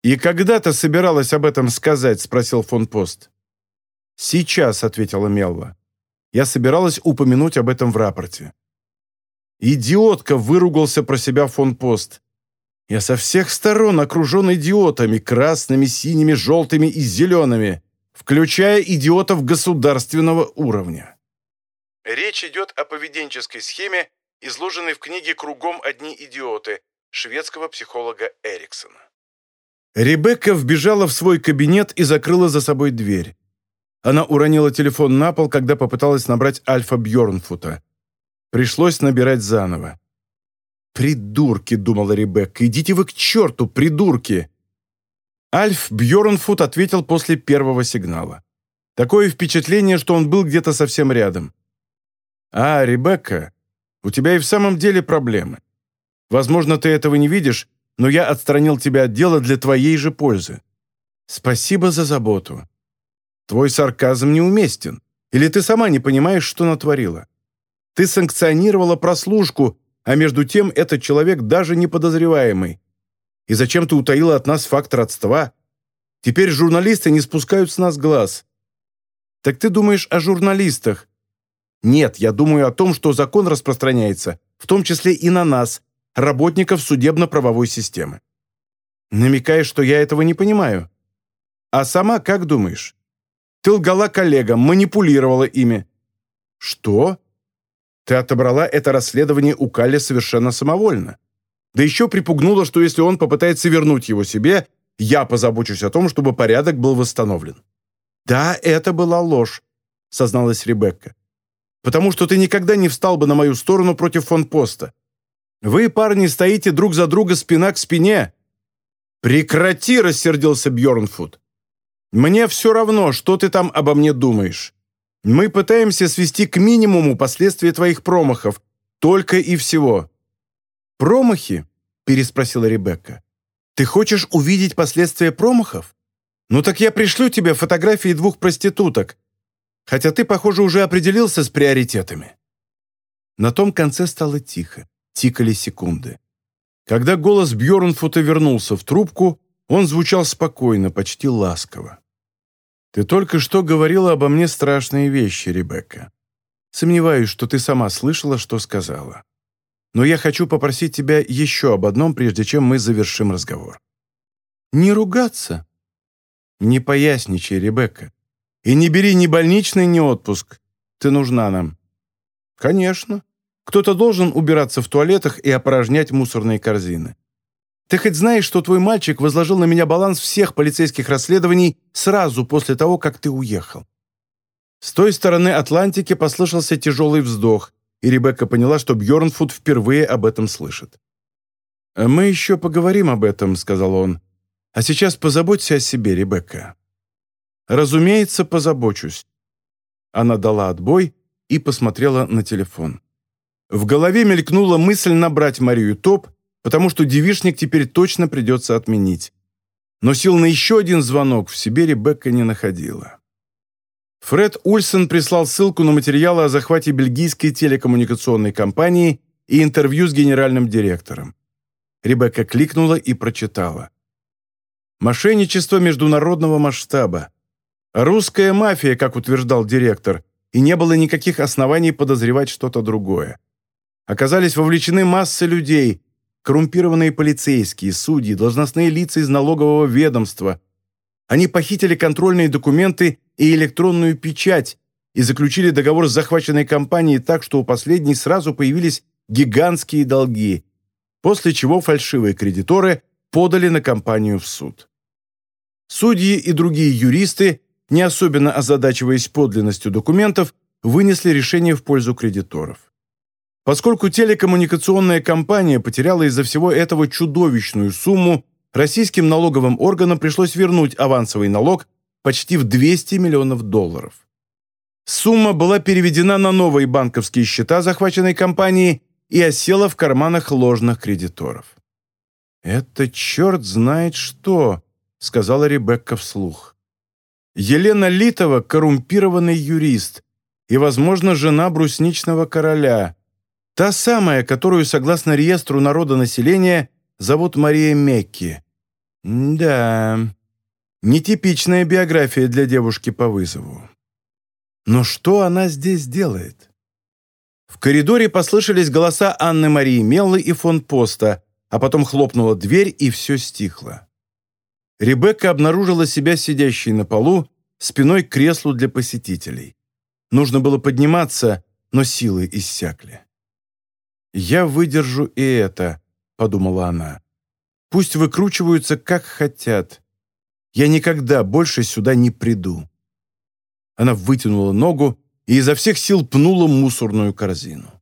[SPEAKER 1] «И когда ты собиралась об этом сказать?» — спросил фон Пост. «Сейчас», — ответила Мелла. «Я собиралась упомянуть об этом в рапорте». «Идиотка!» — выругался про себя фон Пост. «Я со всех сторон окружен идиотами, красными, синими, желтыми и зелеными, включая идиотов государственного уровня». Речь идет о поведенческой схеме, изложенной в книге «Кругом одни идиоты» шведского психолога Эриксона. Ребекка вбежала в свой кабинет и закрыла за собой дверь. Она уронила телефон на пол, когда попыталась набрать Альфа Бьорнфута. Пришлось набирать заново. «Придурки», — думала Ребекка, — «идите вы к черту, придурки!» Альф Бьорнфут ответил после первого сигнала. Такое впечатление, что он был где-то совсем рядом. «А, Ребекка, у тебя и в самом деле проблемы. Возможно, ты этого не видишь, но я отстранил тебя от дела для твоей же пользы. Спасибо за заботу. Твой сарказм неуместен. Или ты сама не понимаешь, что натворила? Ты санкционировала прослушку, а между тем этот человек даже не подозреваемый. И зачем ты утаила от нас факт родства? Теперь журналисты не спускают с нас глаз. Так ты думаешь о журналистах? Нет, я думаю о том, что закон распространяется, в том числе и на нас, работников судебно-правовой системы. Намекаешь, что я этого не понимаю. А сама как думаешь? Ты лгала коллегам, манипулировала ими. Что? Ты отобрала это расследование у Калли совершенно самовольно. Да еще припугнула, что если он попытается вернуть его себе, я позабочусь о том, чтобы порядок был восстановлен. «Да, это была ложь», — созналась Ребекка. «Потому что ты никогда не встал бы на мою сторону против фон Поста. Вы, парни, стоите друг за друга спина к спине». «Прекрати!» – рассердился Бьорнфуд. «Мне все равно, что ты там обо мне думаешь. Мы пытаемся свести к минимуму последствия твоих промахов. Только и всего». «Промахи?» – переспросила Ребекка. «Ты хочешь увидеть последствия промахов? Ну так я пришлю тебе фотографии двух проституток. Хотя ты, похоже, уже определился с приоритетами». На том конце стало тихо. Тикали секунды. Когда голос Бьорнфута вернулся в трубку, он звучал спокойно, почти ласково. «Ты только что говорила обо мне страшные вещи, Ребекка. Сомневаюсь, что ты сама слышала, что сказала. но я хочу попросить тебя еще об одном, прежде чем мы завершим разговор». «Не ругаться?» «Не поясничай, Ребекка. И не бери ни больничный, ни отпуск. Ты нужна нам». «Конечно. Кто-то должен убираться в туалетах и опорожнять мусорные корзины. Ты хоть знаешь, что твой мальчик возложил на меня баланс всех полицейских расследований сразу после того, как ты уехал?» С той стороны Атлантики послышался тяжелый вздох, и Ребекка поняла, что Бьернфуд впервые об этом слышит. «Мы еще поговорим об этом», — сказал он. «А сейчас позаботься о себе, Ребекка». «Разумеется, позабочусь». Она дала отбой и посмотрела на телефон. В голове мелькнула мысль набрать Марию Топ, потому что девишник теперь точно придется отменить. Но сил на еще один звонок в себе Ребекка не находила. Фред Ульсен прислал ссылку на материалы о захвате бельгийской телекоммуникационной компании и интервью с генеральным директором. Ребекка кликнула и прочитала. «Мошенничество международного масштаба. Русская мафия, как утверждал директор, и не было никаких оснований подозревать что-то другое. Оказались вовлечены массы людей, коррумпированные полицейские, судьи, должностные лица из налогового ведомства. Они похитили контрольные документы и электронную печать и заключили договор с захваченной компанией так, что у последней сразу появились гигантские долги, после чего фальшивые кредиторы подали на компанию в суд. Судьи и другие юристы, не особенно озадачиваясь подлинностью документов, вынесли решение в пользу кредиторов. Поскольку телекоммуникационная компания потеряла из-за всего этого чудовищную сумму, российским налоговым органам пришлось вернуть авансовый налог почти в 200 миллионов долларов. Сумма была переведена на новые банковские счета захваченной компании и осела в карманах ложных кредиторов. «Это черт знает что», — сказала Ребекка вслух. Елена Литова — коррумпированный юрист и, возможно, жена брусничного короля — Та самая, которую, согласно реестру народонаселения, зовут Мария Мекки. Да, нетипичная биография для девушки по вызову. Но что она здесь делает? В коридоре послышались голоса Анны Марии Меллы и фон Поста, а потом хлопнула дверь, и все стихло. Ребекка обнаружила себя сидящей на полу, спиной к креслу для посетителей. Нужно было подниматься, но силы иссякли. «Я выдержу и это», — подумала она. «Пусть выкручиваются, как хотят. Я никогда больше сюда не приду». Она вытянула ногу и изо всех сил пнула мусорную корзину.